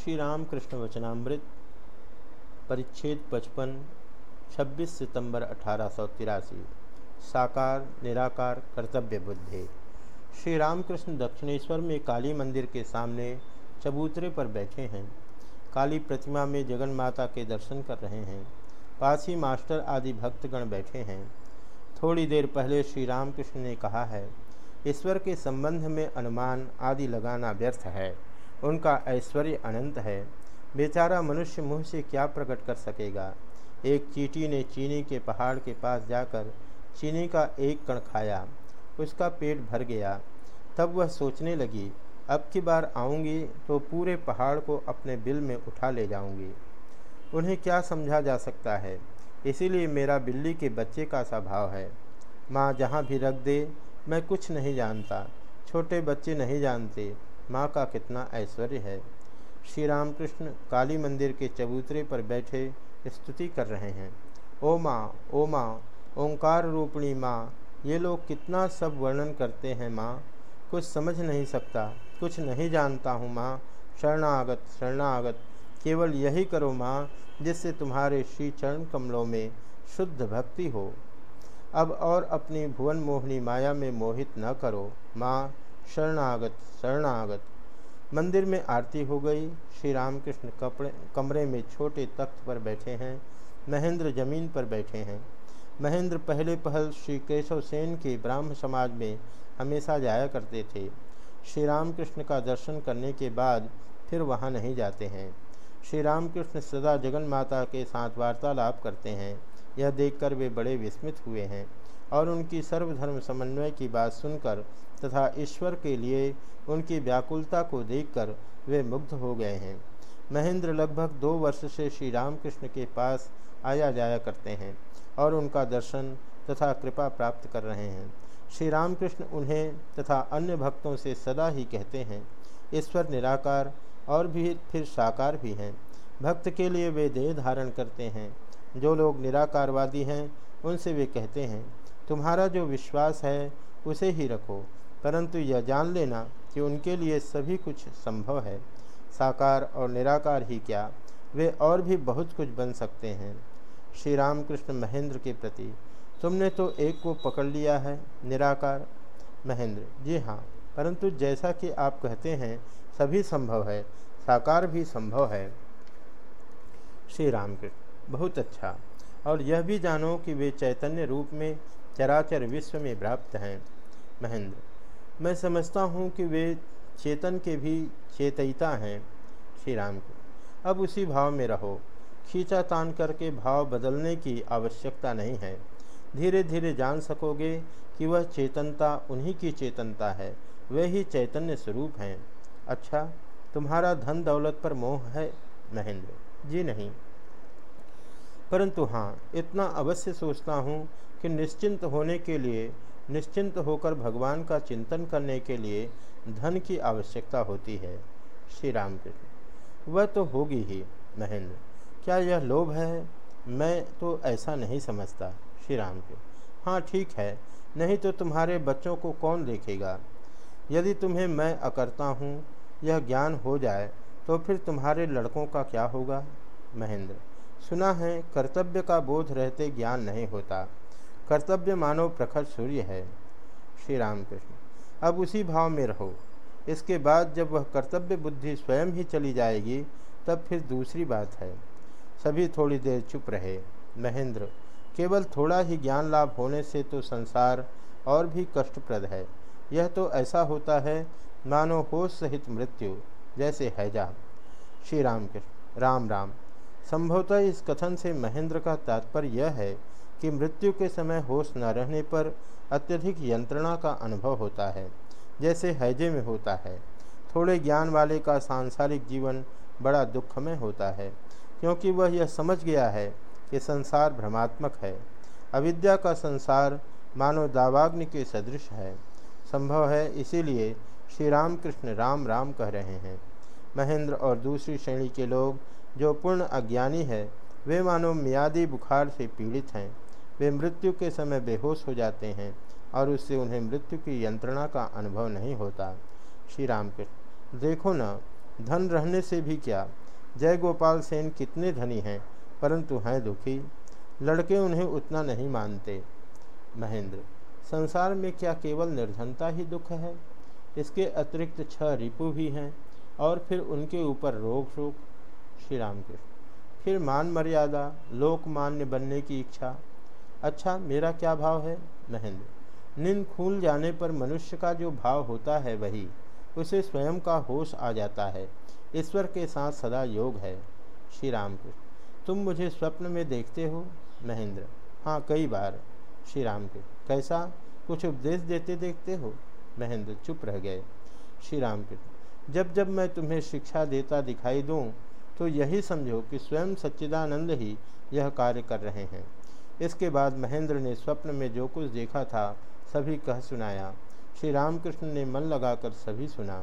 श्री राम कृष्ण वचनामृत, परिच्छेद पचपन 26 सितंबर अठारह सौ तिरासी, साकार, निराकार, कर्तव्य बुद्धि। श्री रामकृष्ण दक्षिणेश्वर में काली मंदिर के सामने चबूतरे पर बैठे हैं। काली प्रतिमा में जगन माता के दर्शन कर रहे हैं। पास ही मास्टर आदि भक्तगण बैठे हैं। थोड़ी देर पहले श्री रामकृष्ण ने कहा है, ईश्वर के संबंध में अनुमान आदि लगाना व्यर्थ है। उनका ऐश्वर्य अनंत है। बेचारा मनुष्य मुँह से क्या प्रकट कर सकेगा? एक चीटी ने चीनी के पहाड़ के पास जाकर चीनी का एक कण खाया। उसका पेट भर गया। तब वह सोचने लगी, अब की बार आऊँगी तो पूरे पहाड़ को अपने बिल में उठा ले जाऊँगी। उन्हें क्या समझा जा सकता है? इसीलिए मेरा बिल्ली के बच्चे का सा भाव है। माँ जहाँ भी रख दे, मैं कुछ नहीं जानता। छोटे बच्चे नहीं जानते। माँ का कितना ऐश्वर्य है। श्री रामकृष्ण काली मंदिर के चबूतरे पर बैठे स्तुति कर रहे हैं। ओ माँ ओ माँ, ओंकार रूपणी माँ, ये लोग कितना सब वर्णन करते हैं माँ। कुछ समझ नहीं सकता, कुछ नहीं जानता हूँ माँ। शरणागत शरणागत, केवल यही करो माँ जिससे तुम्हारे श्री चरण कमलों में शुद्ध भक्ति हो। अब और अपनी भुवन मोहनी माया में मोहित न करो। माँ शरणागत शरणागत। मंदिर में आरती हो गई। श्री रामकृष्ण कपड़े, कमरे में छोटे तख्त पर बैठे हैं। महेंद्र ज़मीन पर बैठे हैं। महेंद्र पहले पहल श्री केशव सेन के ब्राह्म समाज में हमेशा जाया करते थे। श्री रामकृष्ण का दर्शन करने के बाद फिर वहाँ नहीं जाते हैं। श्री रामकृष्ण सदा जगन माता के साथ वार्तालाप करते हैं। यह देखकर वे बड़े विस्मित हुए हैं। और उनकी सर्वधर्म समन्वय की बात सुनकर तथा ईश्वर के लिए उनकी व्याकुलता को देखकर वे मुग्ध हो गए हैं। महेंद्र लगभग दो वर्ष से श्री रामकृष्ण के पास आया जाया करते हैं और उनका दर्शन तथा कृपा प्राप्त कर रहे हैं। श्री रामकृष्ण उन्हें तथा अन्य भक्तों से सदा ही कहते हैं, ईश्वर निराकार और भी फिर साकार भी हैं। भक्त के लिए वे देह धारण करते हैं। जो लोग निराकारवादी हैं, उनसे वे कहते हैं तुम्हारा जो विश्वास है, उसे ही रखो। परंतु यह जान लेना कि उनके लिए सभी कुछ संभव है। साकार और निराकार ही क्या? वे और भी बहुत कुछ बन सकते हैं। श्री रामकृष्ण महेंद्र के प्रति, तुमने तो एक को पकड़ लिया है, निराकार। महेंद्र, जी हाँ परंतु जैसा कि आप कहते हैं, सभी संभव है, साकार भी संभव है। श्री रामकृष्ण बहुत अच्छा। और यह भी जानो कि वे चैतन्य रूप में चराचर विश्व में व्याप्त हैं महेंद्र, मैं समझता हूँ कि वे चेतन के भी चेतयिता हैं। श्री राम को, अब उसी भाव में रहो। खींचा तान करके भाव बदलने की आवश्यकता नहीं है। धीरे धीरे जान सकोगे कि वह चेतनता उन्हीं की चेतनता है। वे ही चैतन्य स्वरूप हैं। अच्छा तुम्हारा धन दौलत पर मोह है, महेंद्र। जी नहीं। परंतु हाँ इतना अवश्य सोचता हूँ कि निश्चिंत होने के लिए, निश्चिंत होकर भगवान का चिंतन करने के लिए धन की आवश्यकता होती है। श्री राम कृष्ण वह तो होगी ही, महेंद्र। क्या यह लोभ है? मैं तो ऐसा नहीं समझता। श्री राम के हाँ ठीक है। नहीं तो तुम्हारे बच्चों को कौन देखेगा? यदि तुम्हें मैं अकरता हूँ, यह ज्ञान हो जाए तो फिर तुम्हारे लड़कों का क्या होगा? महेंद्र। सुना है, कर्तव्य का बोध रहते ज्ञान नहीं होता। कर्तव्य मानव प्रखर सूर्य है। श्री रामकृष्ण अब उसी भाव में रहो। इसके बाद जब वह कर्तव्य बुद्धि स्वयं ही चली जाएगी, तब फिर दूसरी बात है। सभी थोड़ी देर चुप रहे। महेंद्र, केवल थोड़ा ही ज्ञान लाभ होने से तो संसार और भी कष्टप्रद है। यह तो ऐसा होता है, मानो होश सहित मृत्यु, जैसे हैजा। श्री राम कृष्ण राम राम। संभवतः इस कथन से महेंद्र का तात्पर्य यह है कि मृत्यु के समय होश न रहने पर अत्यधिक यंत्रणा का अनुभव होता है, जैसे हैजे में होता है। थोड़े ज्ञान वाले का सांसारिक जीवन बड़ा दुखमय होता है, क्योंकि वह यह समझ गया है कि संसार भ्रमात्मक है। अविद्या का संसार मानव दावाग्नि के सदृश है। संभव है इसीलिए श्री राम कृष्ण राम राम कह रहे हैं। महेंद्र और दूसरी श्रेणी के लोग जो पूर्ण अज्ञानी है, वे मानो मियादी बुखार से पीड़ित हैं। वे मृत्यु के समय बेहोश हो जाते हैं और उससे उन्हें मृत्यु की यंत्रणा का अनुभव नहीं होता। श्री राम कृष्ण देखो न, धन रहने से भी क्या? जय गोपाल सेन कितने धनी हैं, परंतु हैं दुखी। लड़के उन्हें उतना नहीं मानते। महेंद्र, संसार में क्या केवल निर्धनता ही दुख है? इसके अतिरिक्त छह रिपु भी हैं। और फिर उनके ऊपर रोग शोक श्री रामकृष्ण। फिर मान मर्यादा, लोकमान्य बनने की इच्छा। अच्छा मेरा क्या भाव है? महेंद्र। नींद खूल जाने पर मनुष्य का जो भाव होता है वही, उसे स्वयं का होश आ जाता है। ईश्वर के साथ सदा योग है। श्री राम कृष्ण तुम मुझे स्वप्न में देखते हो? महेंद्र। हाँ कई बार। श्री राम के कैसा? कुछ उपदेश देते देखते हो? महेंद्र चुप रह गए। श्री राम के जब जब मैं तुम्हें शिक्षा देता दिखाई दूँ तो यही समझो कि स्वयं सच्चिदानंद ही यह कार्य कर रहे हैं। इसके बाद महेंद्र ने स्वप्न में जो कुछ देखा था, सभी कह सुनाया। श्री रामकृष्ण ने मन लगाकर सभी सुना।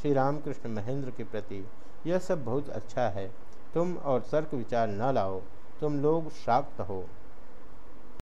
श्री रामकृष्ण महेंद्र के प्रति, यह सब बहुत अच्छा है। तुम और तर्क विचार न लाओ। तुम लोग शाक्त हो।